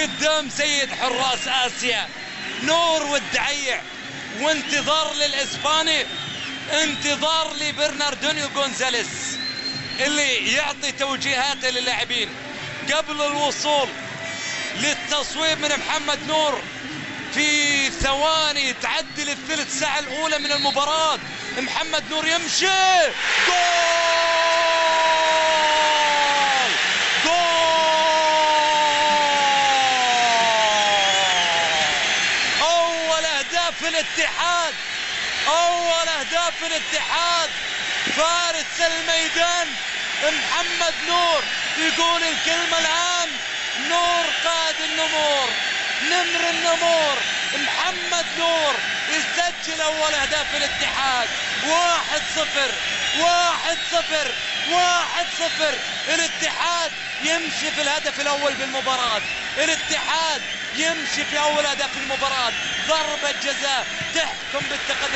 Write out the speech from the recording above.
قدام سيد حراس آسيا. نور والدعيع وانتظار للإسباني انتظار لبرناردينيو جونزاليس اللي يعطي توجيهاته للاعبين. قبل الوصول للتصويب من محمد نور في ثواني تعدي للثلث ساعة الأولى من المباراة. محمد نور يمشي. جول! أهداف الاتحاد. أول أهداف الاتحاد. فارس الميدان. محمد نور يقول الكلمة الآن. نور قاد النمور. نمر النمور. محمد نور يسجل أول أهداف الاتحاد. واحد صفر. واحد صفر. واحد صفر. الاتحاد يمشي في الهدف الأول بالمباراة. الاتحاد يمشي في أول اهداف المباراة. ضربة جزاء تحكم بالتقدم.